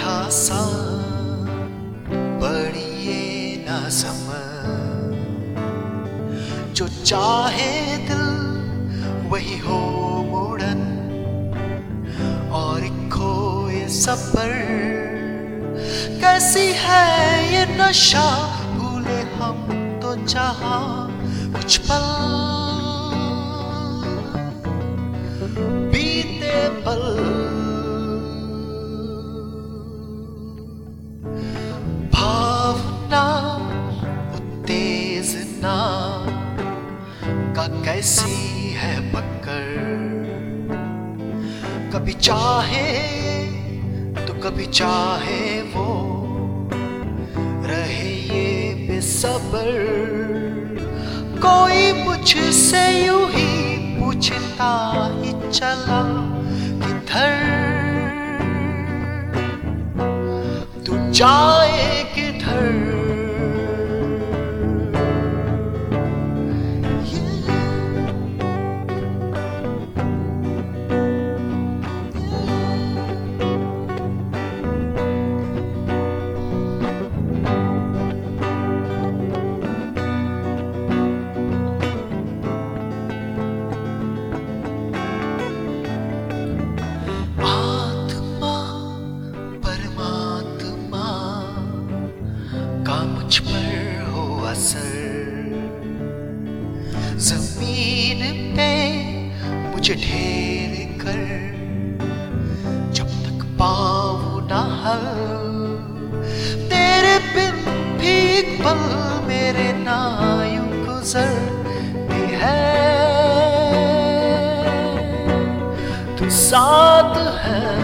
बैठा सा पड़िए ना सम जो चाहे दिल, वही हो मोड़न। और खोए सबर कैसी है ये नशा? भूले हम तो चाहा कुछ पल। बीते पल उत्तेजना का कैसी है पकड़। कभी चाहे तो कभी चाहे वो रहे ये बेसबर। कोई मुझसे यूँ ही पूछता ही चला किधर तू जाए मुझ पर हो असर। ज़मीन पे मुझे ढेर कर, जब तक पाऊँ ना हल। तेरे बिन भी पल मेरे नायु गुजर है। तू साथ है।